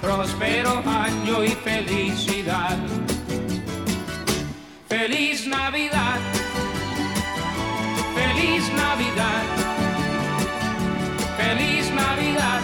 Próspero año y felicidad. Feliz Navidad, feliz Navidad, feliz Navidad,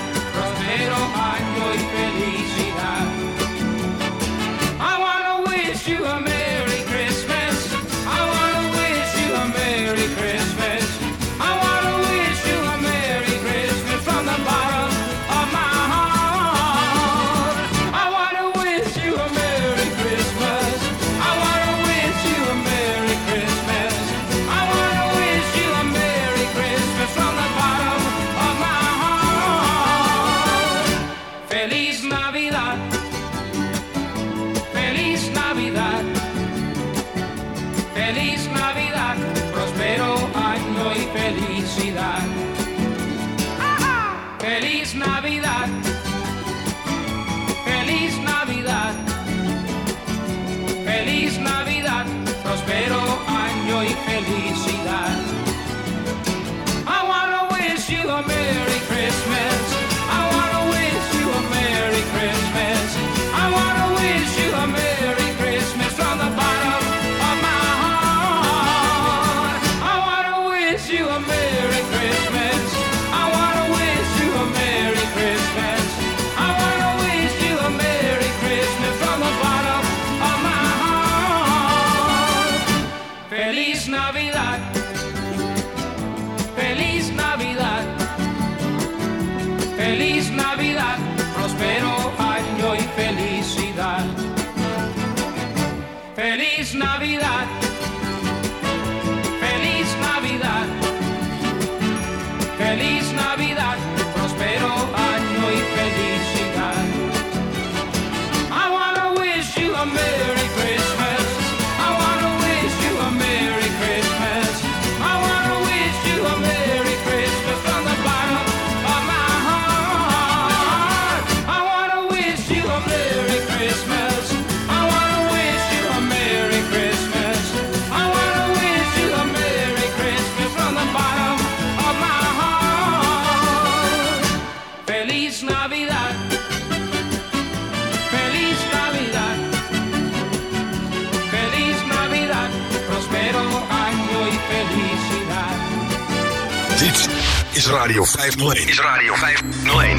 Radio 501. Is Radio 501.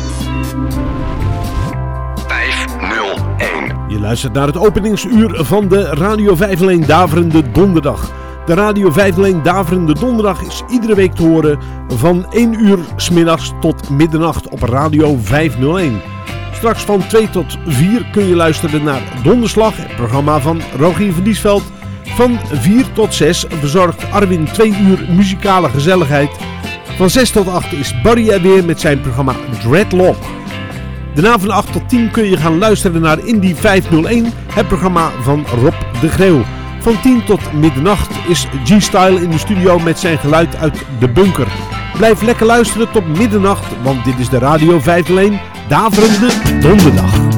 501. Je luistert naar het openingsuur van de Radio 501 Daverende Donderdag. De Radio 501 Daverende Donderdag is iedere week te horen van 1 uur smiddags tot middernacht op Radio 501. Straks van 2 tot 4 kun je luisteren naar Donderslag, het programma van Rogier van Diesveld. Van 4 tot 6 verzorgt Arwin 2 uur muzikale gezelligheid. Van 6 tot 8 is Barry er weer met zijn programma Dreadlock. Daarna van 8 tot 10 kun je gaan luisteren naar Indie 501, het programma van Rob de Greeuw. Van 10 tot middernacht is G-Style in de studio met zijn geluid uit de bunker. Blijf lekker luisteren tot middernacht, want dit is de Radio 501 Daverende Donderdag.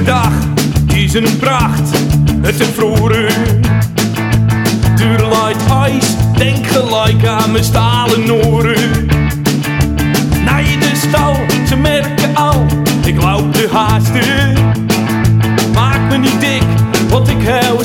Winterdag is een pracht, het is vroeger. Duurlight ijs, denk gelijk aan mijn stalen oren. Nee, de stal, ze merken al, ik loop de haasten. Maak me niet dik, want ik hou een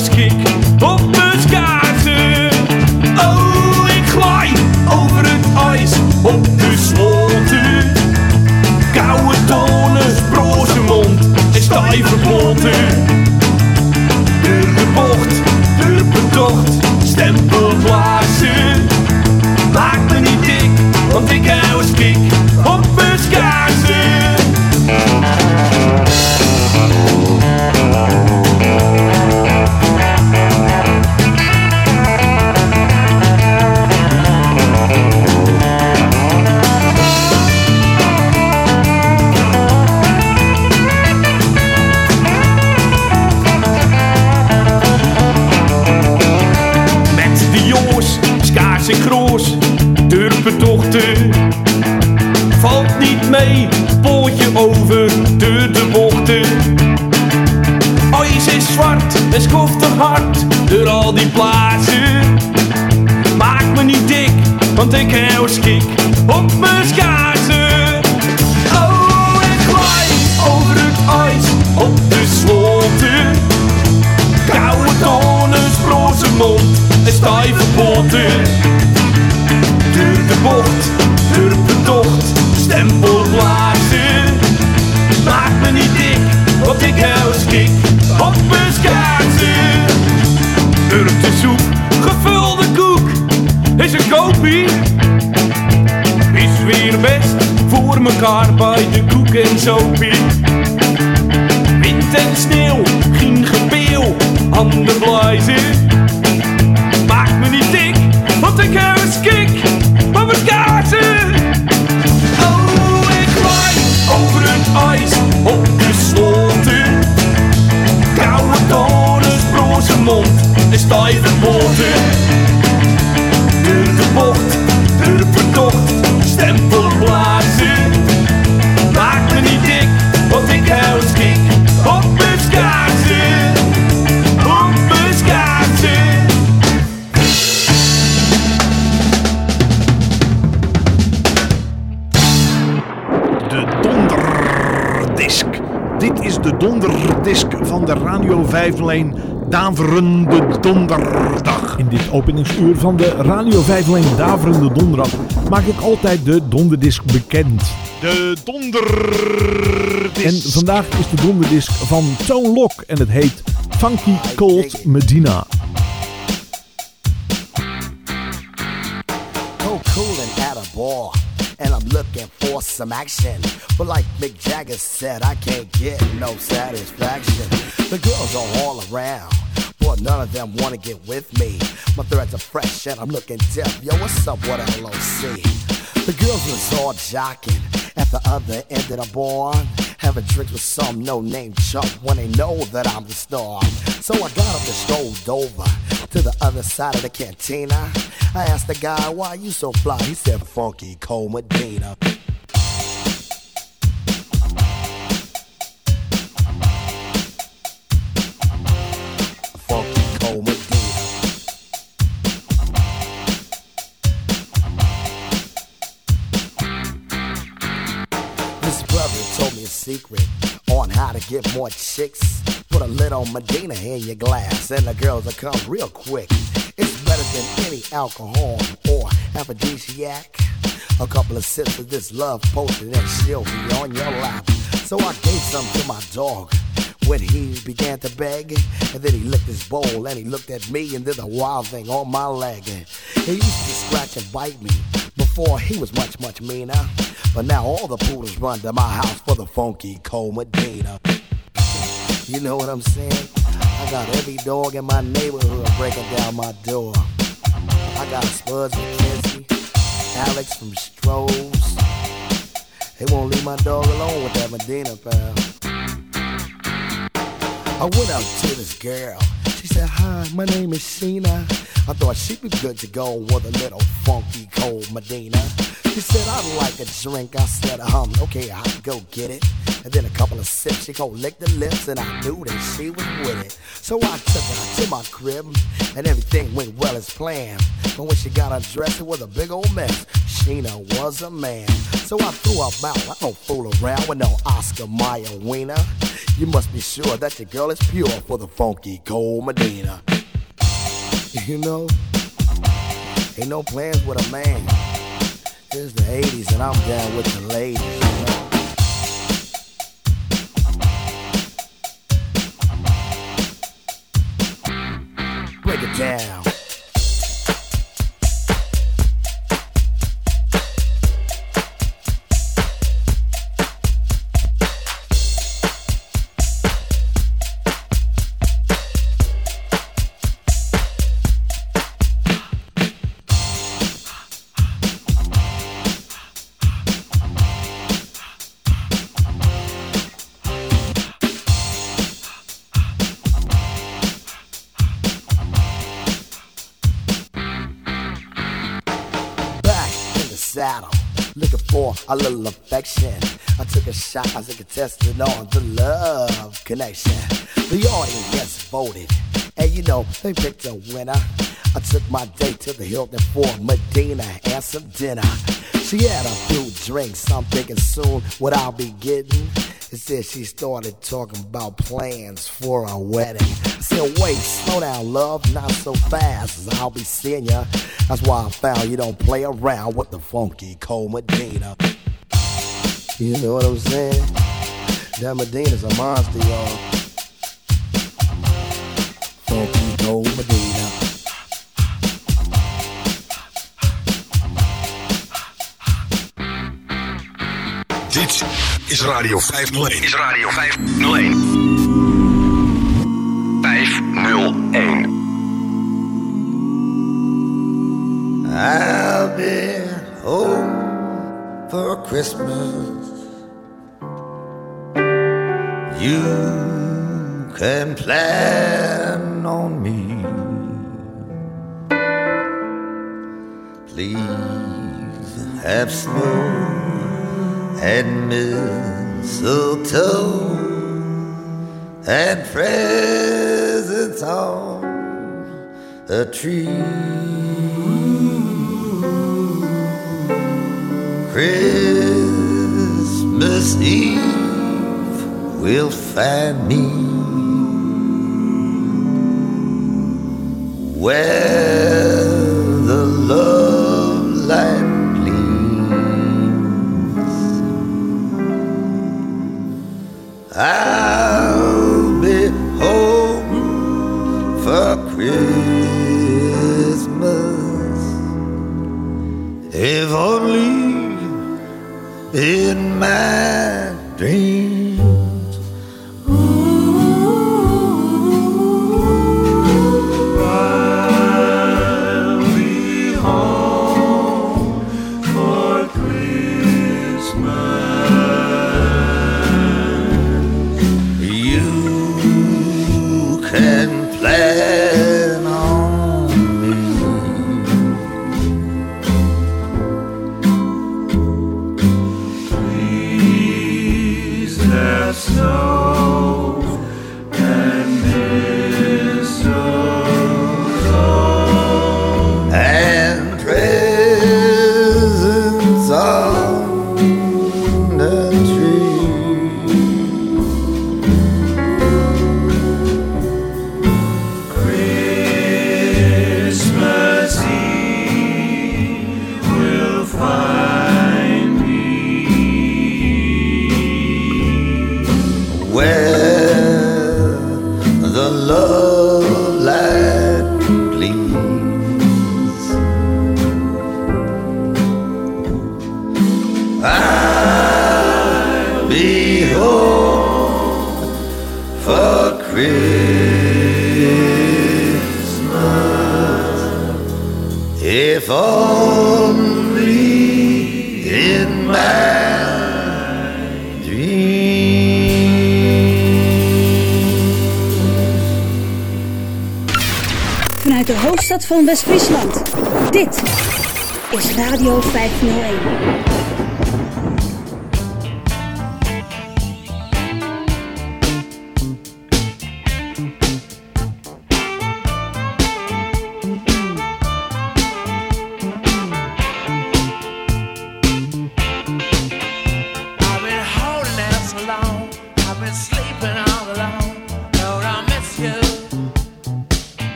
Daverende Donderdag. In dit openingsuur van de Radio 5 lijn Daverende Donderdag maak ik altijd de donderdisk bekend. De donderdisk. En vandaag is de donderdisk van Tone Lock en het heet Funky Cold Medina. cool and at a bar. And I'm looking for some action. But like Mick Jagger said, I can't get no satisfaction. The girls are all around. But none of them wanna get with me. My threads are fresh and I'm looking deaf. Yo, what's up with LOC? The girls was all jocking at the other end of the bar. Having drinks with some no-name chump when they know that I'm the star. So I got up and strolled over to the other side of the cantina. I asked the guy, why you so fly? He said, Funky Cole Medina. More chicks. Put a little Medina in your glass, and the girls will come real quick. It's better than any alcohol or aphrodisiac. A couple of sips of this love potion, and she'll be on your lap. So I gave some to my dog when he began to beg. And then he licked his bowl and he looked at me and did a wild thing on my leg. He used to scratch and bite me before he was much, much meaner. But now all the poodles run to my house for the funky cold Medina. You know what I'm saying? I got every dog in my neighborhood breaking down my door. I got Spuds McKenzie, Alex from Strohs. They won't leave my dog alone with that Medina pal. I went up to this girl. She said, Hi, my name is Sheena. I thought she'd be good to go with a little funky cold Medina. She said, I'd like a drink. I said, um, okay, I'll go get it. And then a couple of sips, she go lick the lips, and I knew that she was with it. So I took her to my crib, and everything went well as planned. But when she got undressed, it was a big old mess. Sheena was a man. So I threw her out. I don't fool around with no Oscar Mayer wiener. You must be sure that your girl is pure for the funky cold Medina. You know, ain't no plans with a man. It's the 80s and I'm down with the ladies, you know. Break it down. A little affection. I took a shot as a contestant on the love connection. The audience voted, and you know, they picked a winner. I took my date to the Hilton for Medina and some dinner. She had a few drinks, I'm thinking soon what I'll be getting. Instead, she started talking about plans for a wedding. I said, wait, slow down, love, not so fast, I'll be seeing ya. That's why I found you don't play around with the funky cold Medina. You know what I'm saying? That Medina's a monster, y'all. Funky cold Medina. Dit is Radio 501. Is Radio 501. 501. I'll be home for Christmas. You can plan on me. Please have snow and mistletoe and presents on a tree. Christmas Eve will find me. Where the love mind.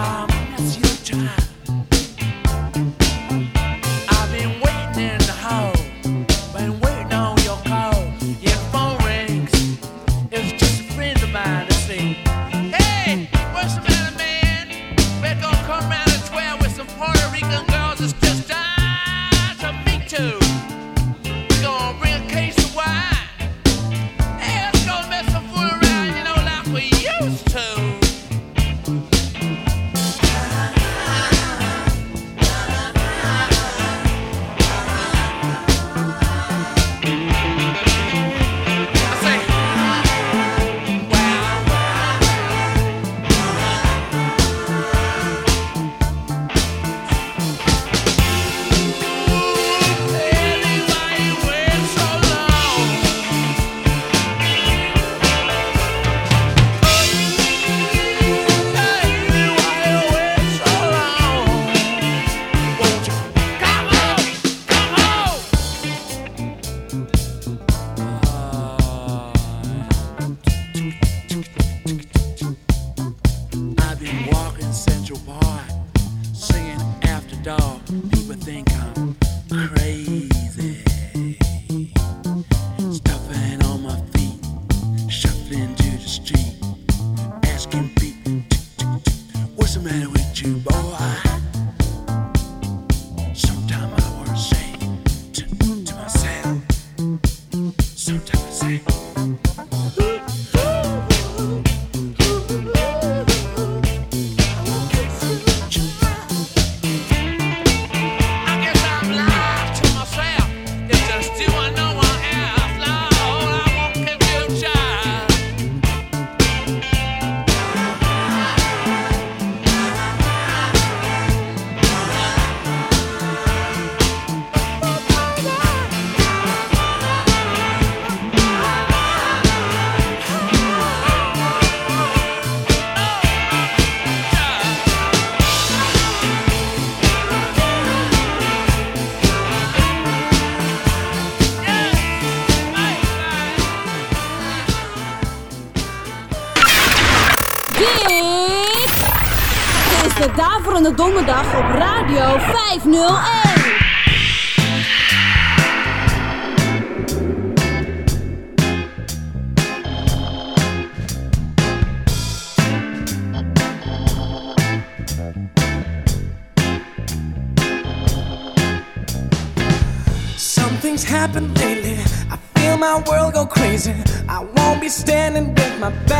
time. no end. Something's happened lately. I feel my world go crazy. I won't be standing with my back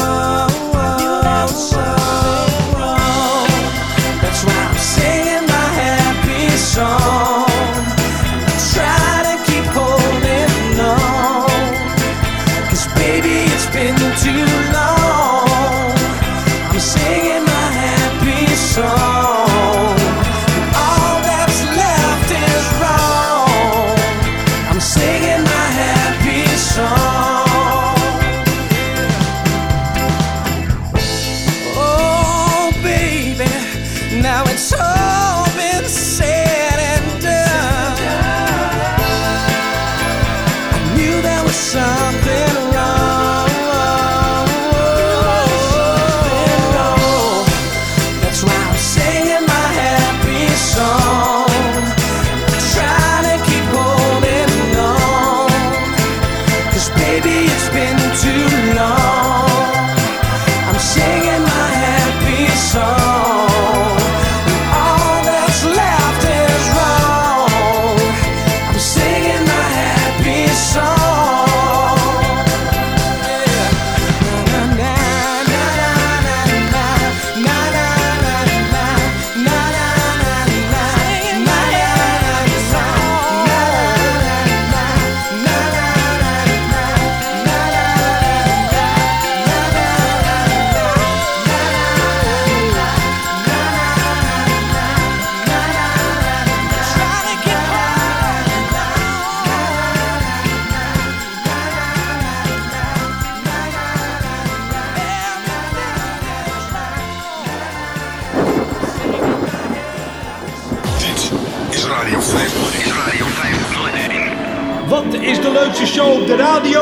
op de radio.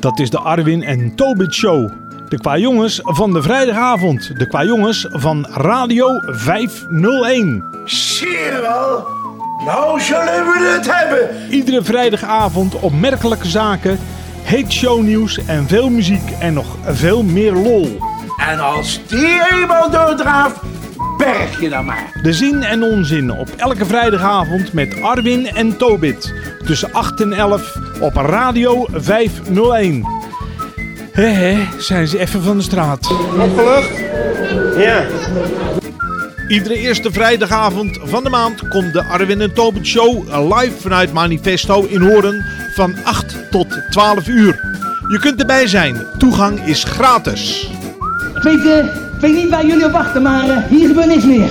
Dat is de Arwin en Tobit Show. De qua jongens van de vrijdagavond. De qua jongens van Radio 501. Zie je wel? Nou zullen we het hebben. Iedere vrijdagavond opmerkelijke zaken, heet shownieuws en veel muziek en nog veel meer lol. En als die eenmaal doordraaft berg je dan maar. De zin en onzin op elke vrijdagavond met Arwin en Tobit. Tussen 8 en 11 op Radio 501. Hé hé, zijn ze even van de straat. Opgelucht? Ja. Iedere eerste vrijdagavond van de maand komt de Arwin en Tobit Show live vanuit Manifesto in Horen van 8 tot 12 uur. Je kunt erbij zijn. Toegang is gratis. Eh, ik weet niet waar jullie op wachten, maar eh, hier gebeurt niks meer.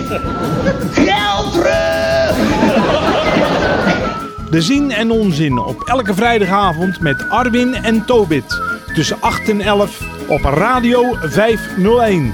Geld terug! De zin en onzin op elke vrijdagavond met Arwin en Tobit. Tussen 8 en 11 op Radio 501.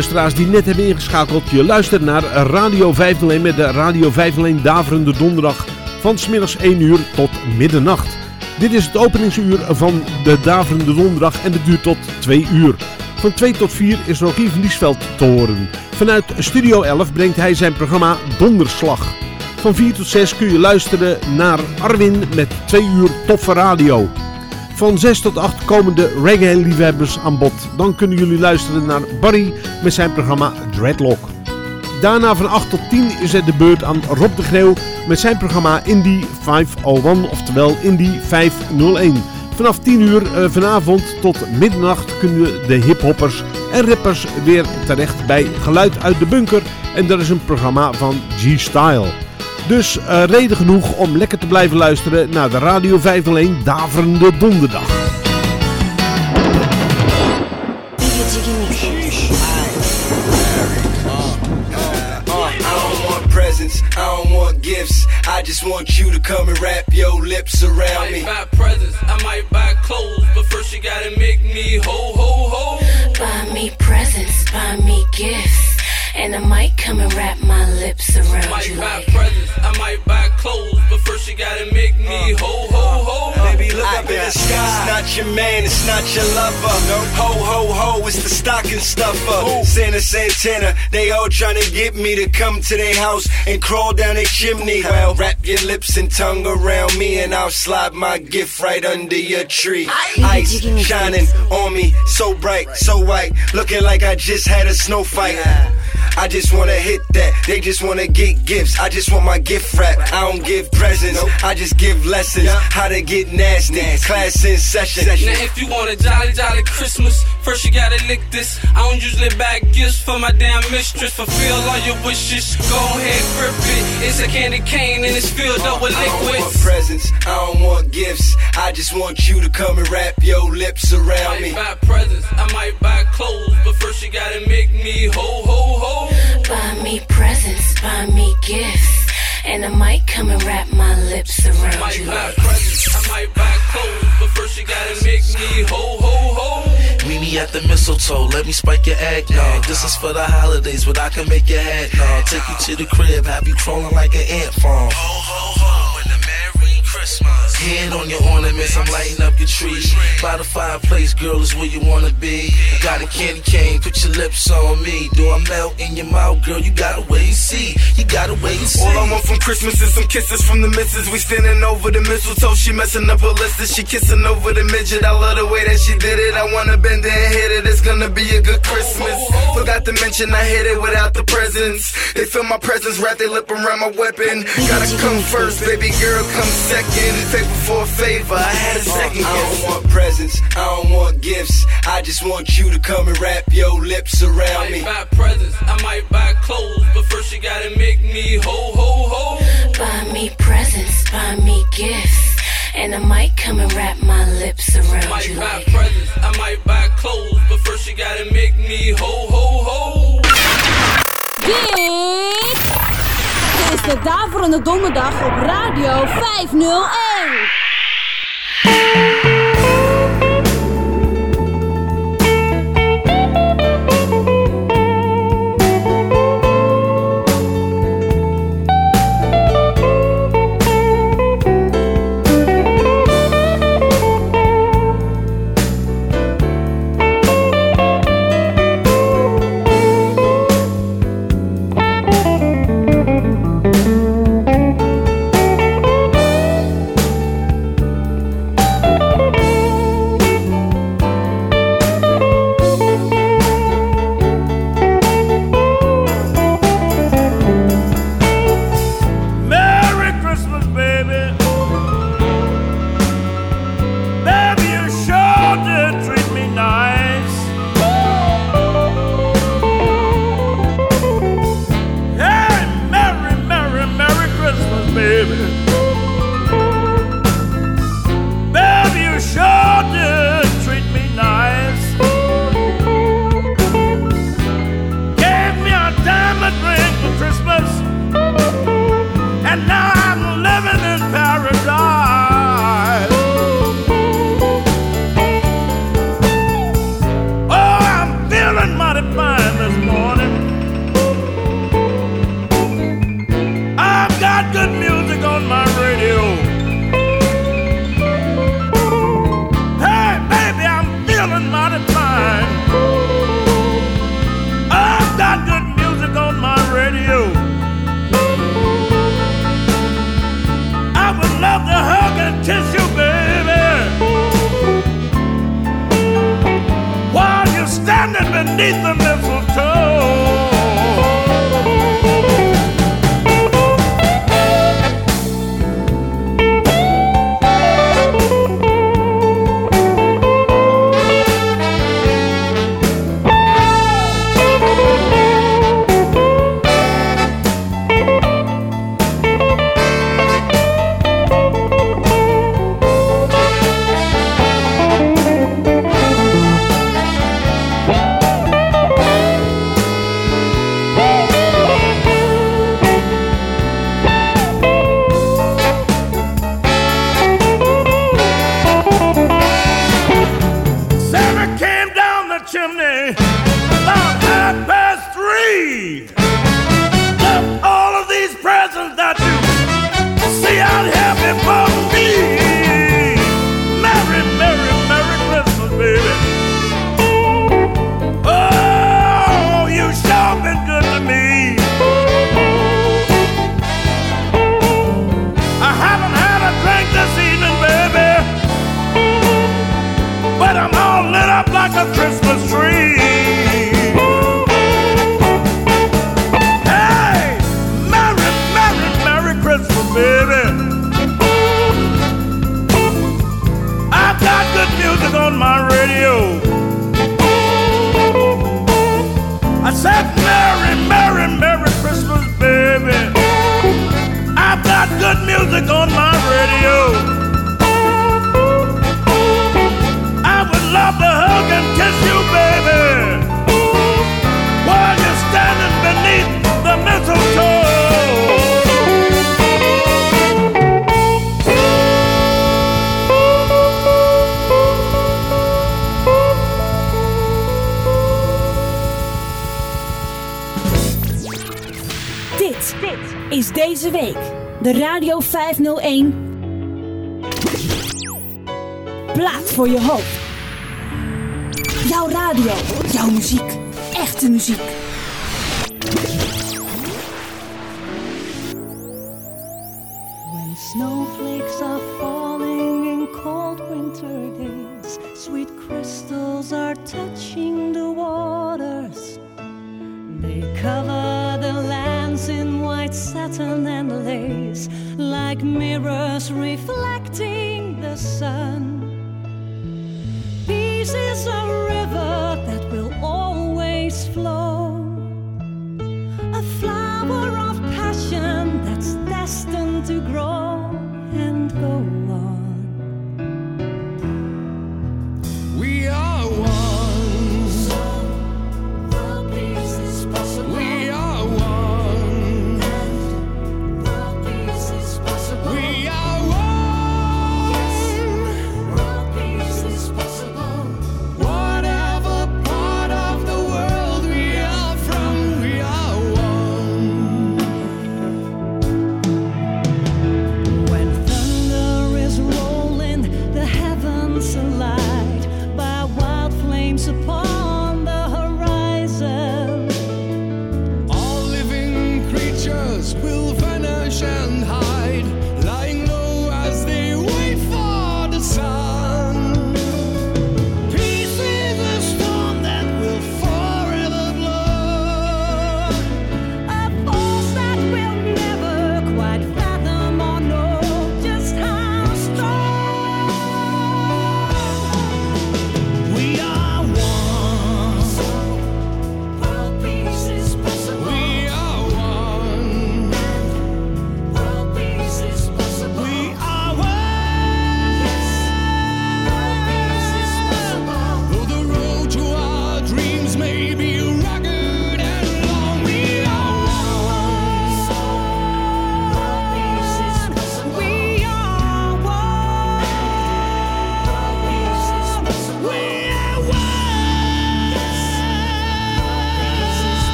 luisteraars die net hebben ingeschakeld, je luistert naar Radio 501 met de Radio 501 Daverende Donderdag van smiddags 1 uur tot middernacht. Dit is het openingsuur van de Daverende Donderdag en het duurt tot 2 uur. Van 2 tot 4 is Rogier van Liesveld te horen. Vanuit Studio 11 brengt hij zijn programma Donderslag. Van 4 tot 6 kun je luisteren naar Arwin met 2 uur toffe radio. Van 6 tot 8 komen de reggae-liefhebbers aan bod. Dan kunnen jullie luisteren naar Barry met zijn programma Dreadlock. Daarna van 8 tot 10 is het de beurt aan Rob de Greeuw met zijn programma Indie 501, oftewel Indie 501. Vanaf 10 uur eh, vanavond tot middernacht kunnen de hiphoppers en rappers weer terecht bij Geluid uit de Bunker. En dat is een programma van G-Style. Dus eh, reden genoeg om lekker te blijven luisteren naar de Radio 501 Daverende Donderdag. I I. I just want you to come and wrap your lips around me. buy presents, I might buy clothes, but first you gotta make me ho ho ho. Buy me presents, buy me gifts, and I might come and wrap my lips around I Might you buy like. presents, I might buy clothes, but first you gotta make me uh. ho ho ho. Uh. Baby, look up in the sky. It's not your man, it's not your lover. Ho, ho, ho, it's the stocking stuffer. Santa Santana, they all trying to get me to come to their house and crawl down their chimney. Well, wrap your lips and tongue around me, and I'll slide my gift right under your tree. Ice shining on me, so bright, so white, looking like I just had a snow fight. I just wanna hit that. They just wanna get gifts. I just want my gift wrap. I don't give presents. I just give lessons how to get nasty. Class in session. Now if you want a jolly jolly Christmas, first you gotta lick this. I don't usually buy gifts for my damn mistress. Fulfill all your wishes. Go ahead, grip it. It's a candy cane and it's filled up with liquids. I don't want presents. I don't want gifts. I just want you to come and wrap your lips around me. Might buy presents, I might buy clothes, but first you gotta make me ho ho ho. Buy me presents, buy me gifts, and I might come and wrap my lips around I Might you buy presents, I might buy clothes, but first you gotta make me ho ho ho. Meet me at the mistletoe, let me spike your eggnog. This is for the holidays, but I can make your head nod. Take you to the crib, have you crawling like an ant farm. Oh, Hand on your ornaments, I'm lighting up your tree. By the fireplace, girl, is where you wanna be. Got a candy cane, put your lips on me. Do I melt in your mouth, girl? You gotta wait and see. You gotta wait and see. All I want from Christmas is some kisses from the missus. We standing over the mistletoe. She messing up her list. She kissing over the midget. I love the way that she did it. I wanna bend it and hit it. It's gonna be a good Christmas. Forgot to mention I hit it without the presents. They feel my presence, wrap their lip around my weapon. Gotta come first, baby girl, come second. Favor for a favor. I had a second uh, I don't want presents. I don't want gifts. I just want you to come and wrap your lips around me. Might buy presents, I might buy clothes, but first you gotta make me ho ho ho. Buy me presents, buy me gifts, and I might come and wrap my lips around Might you buy like. presents, I might buy clothes, but first you gotta make me ho ho ho. Dit is de Daverende Donderdag op Radio 501. When snowflakes are falling in cold winter days, sweet crystals are touching the waters. They cover the lands in white satin and lace, like mirrors reflecting the sun. Pieces of.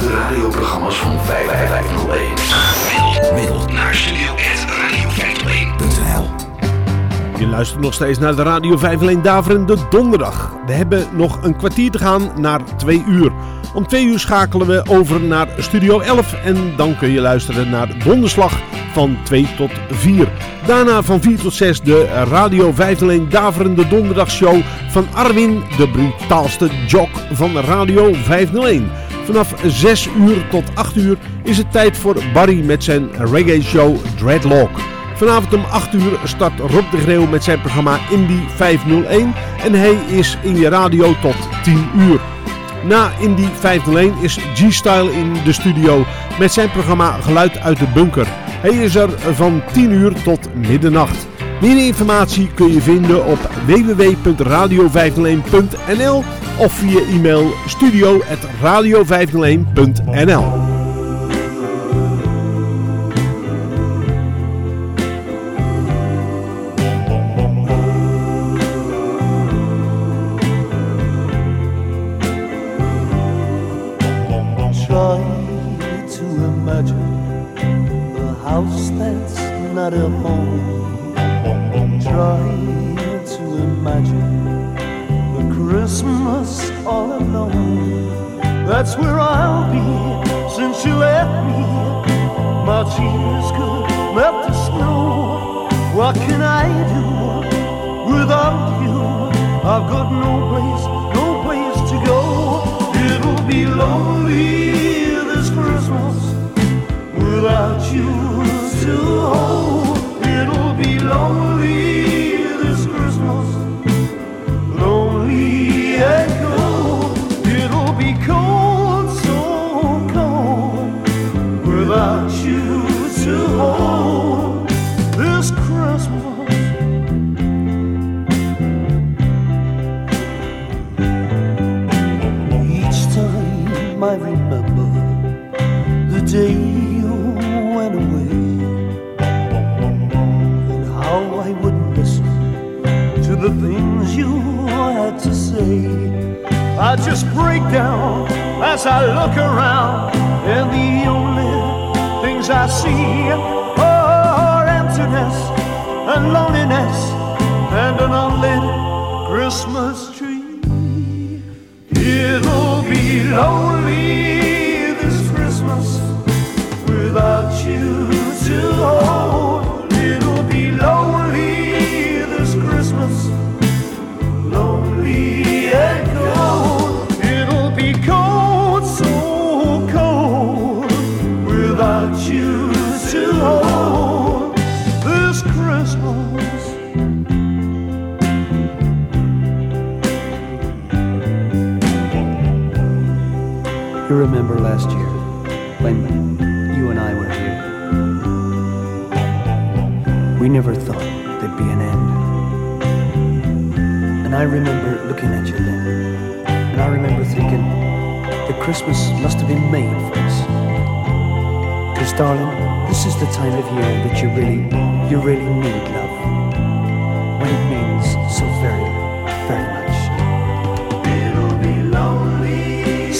De radioprogramma's van 5501. Mail, naar studio.radio501.nl Je luistert nog steeds naar de Radio 501 Daverende Donderdag. We hebben nog een kwartier te gaan naar 2 uur. Om 2 uur schakelen we over naar Studio 11 en dan kun je luisteren naar Donderslag van 2 tot 4. Daarna van 4 tot 6 de Radio 501 Daverende Donderdagshow van Arwin, de brutaalste jock van Radio 501. Vanaf 6 uur tot 8 uur is het tijd voor Barry met zijn reggae show Dreadlock. Vanavond om 8 uur start Rob de Greeuw met zijn programma Indie 501 en hij is in je radio tot 10 uur. Na Indie 501 is G-Style in de studio met zijn programma Geluid uit de Bunker. Hij is er van 10 uur tot middernacht. Meer informatie kun je vinden op www.radio501.nl of via e-mail studio.radio501.nl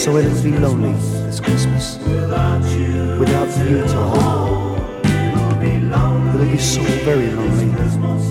So it'll be lonely this Christmas. Without you, to hold. It'll be so very. Lonely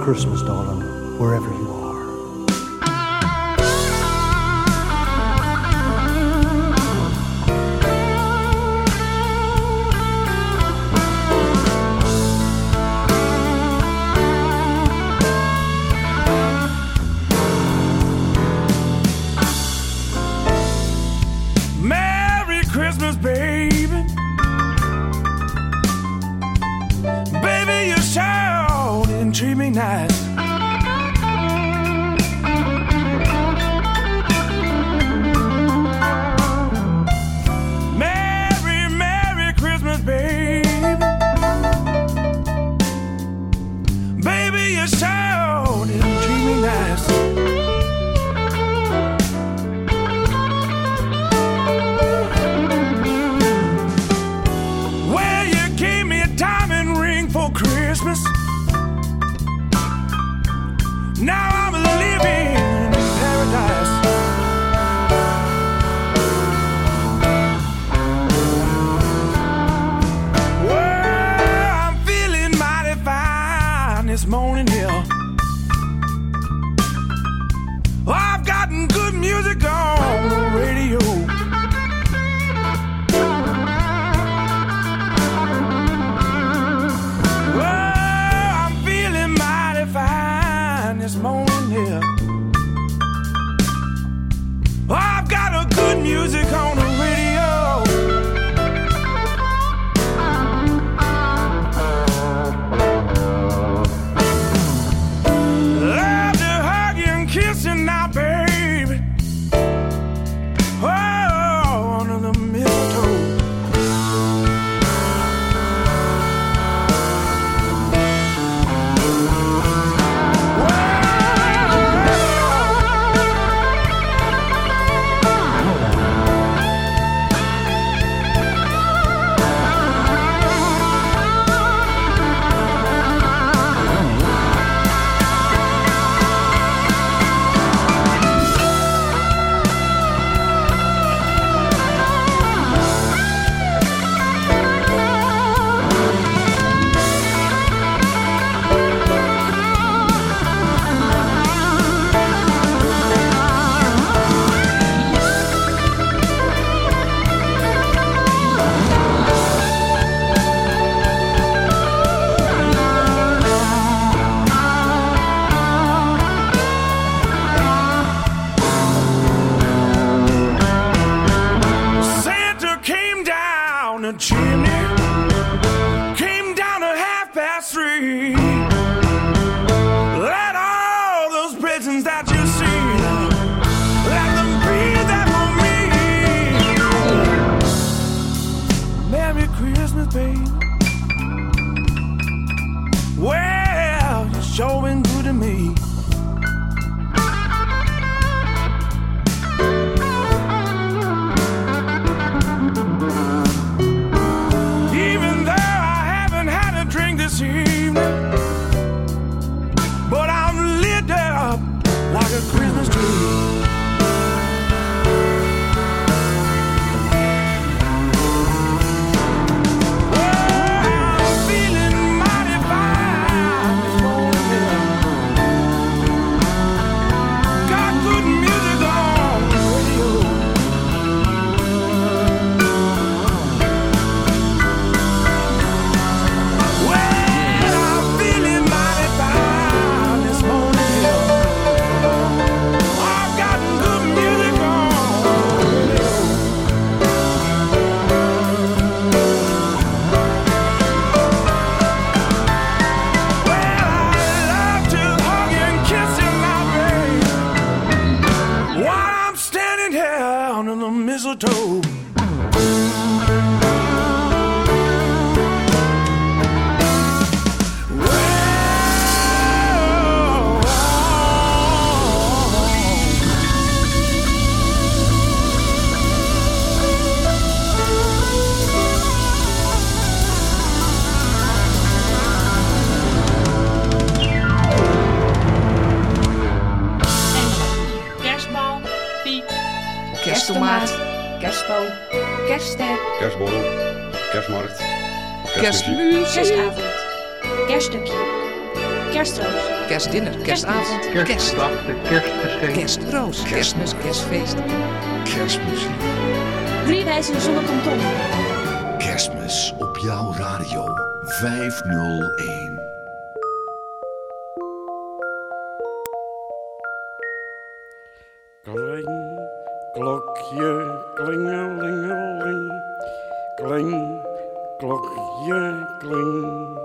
Christmas, me. kersttomaat, kerstboom, kersten, kerstborrel, kerstmarkt, kerstmuziek, kerstavond, Kerststukje. kerstroos, kerstdinner, kerstavond, kerstdag, kerstgeschenk, kerstroos, kerstmis, kerstfeest, kerstmuziek. Drie wijzen zonder kanton. Kerstmis op jouw radio 501. klokje, klingelingeling, kling, klokje, kling.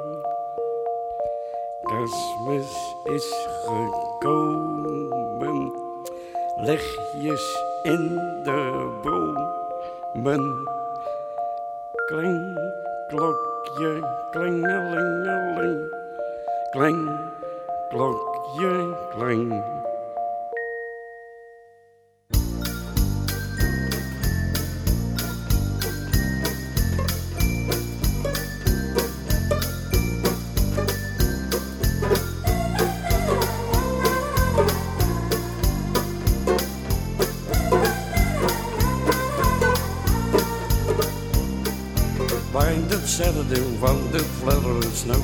Kerstmis is gekomen, lichtjes in de bomen. Kling, klokje, klingelingeling, kling, klokje, kling. Zetten van de fladderende snow.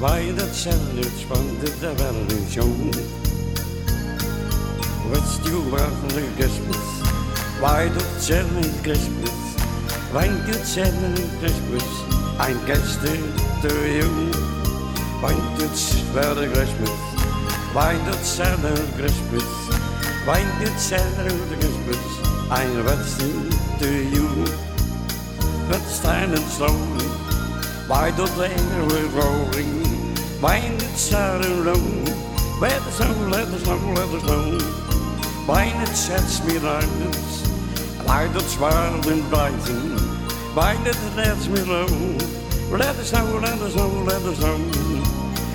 Wij dat zetten van de verre show. Wist you waren de Christmas? Wij dat zetten Christmas? Wij dat zetten Christmas? Ein Gäste to you. Wij dat verre Christmas? Wij dat zetten Christmas? Wij dat zetten Christmas? Ein Wetsie to you. Let's stand and slowly. By the air we're rolling. Sad and low. Let the snow, let the snow, let the snow. It sets me lightness. Light that swirl and. Wind it lets me low. Let the snow, let the snow, let the snow.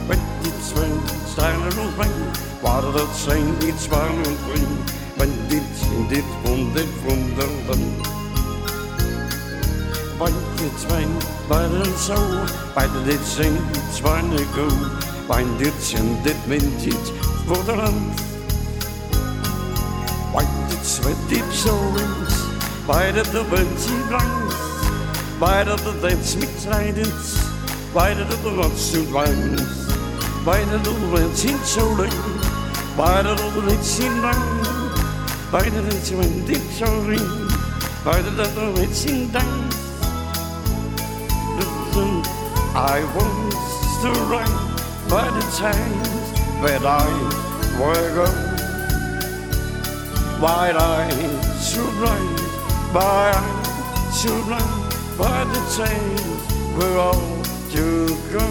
When it's when stand and rain. Water that zijn niet zwaar en groen. Want dit en dit dit wonderland. Want maar en zo. Bij dit zijn iets zwaar go. Want dit en dit iets voor de land. Want zwet dit zo is. Bij dat de wind zie blank. Bij dat de zoet langs. Bij dat de wind ziet zo lang. Bij dat de wind zien lang. Bij dat het de wind zien I was to right by the times that I were gone. Why I should right by I should right by the times we're all to go.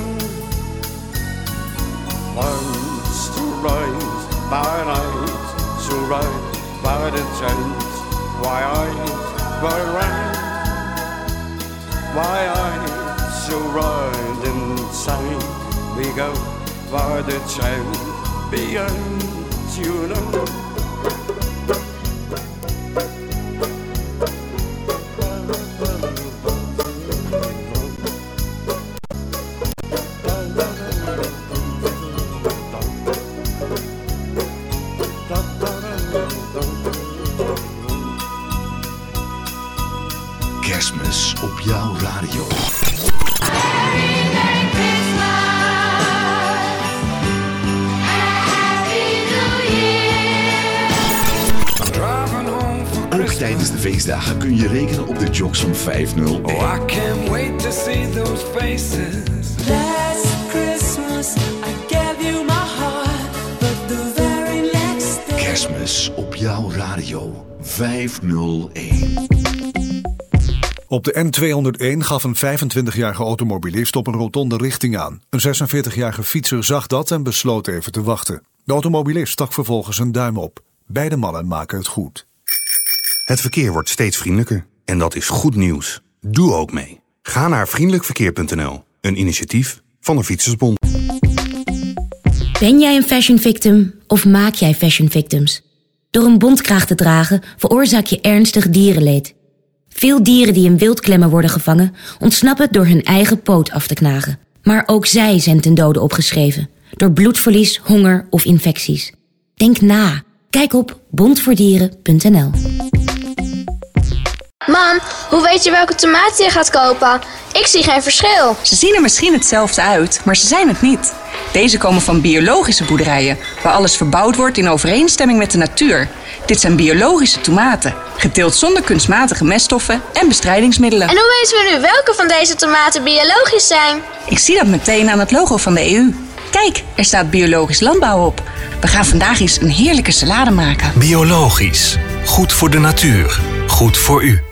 Once to rise by night, to right by the times why I were right. Why I we go by the child beyond you know. Kerstmis op jouw radio. Tijdens de feestdagen kun je rekenen op de jocks van 501. Oh, I can't wait to see those faces. Last Christmas I gave you my heart, but the very next day. Kerstmis op jouw radio 501. Op de N201 gaf een 25-jarige automobilist op een rotonde richting aan. Een 46-jarige fietser zag dat en besloot even te wachten. De automobilist stak vervolgens een duim op. Beide mannen maken het goed. Het verkeer wordt steeds vriendelijker. En dat is goed nieuws. Doe ook mee. Ga naar vriendelijkverkeer.nl. Een initiatief van de Fietsersbond. Ben jij een fashion victim of maak jij fashion victims? Door een bontkraag te dragen veroorzaak je ernstig dierenleed. Veel dieren die in wildklemmen worden gevangen ontsnappen door hun eigen poot af te knagen. Maar ook zij zijn ten dode opgeschreven. Door bloedverlies, honger of infecties. Denk na. Kijk op bondvoordieren.nl Mam, hoe weet je welke tomaten je gaat kopen? Ik zie geen verschil. Ze zien er misschien hetzelfde uit, maar ze zijn het niet. Deze komen van biologische boerderijen, waar alles verbouwd wordt in overeenstemming met de natuur. Dit zijn biologische tomaten, geteeld zonder kunstmatige meststoffen en bestrijdingsmiddelen. En hoe weten we nu welke van deze tomaten biologisch zijn? Ik zie dat meteen aan het logo van de EU. Kijk, er staat biologisch landbouw op. We gaan vandaag eens een heerlijke salade maken. Biologisch. Goed voor de natuur. Goed voor u.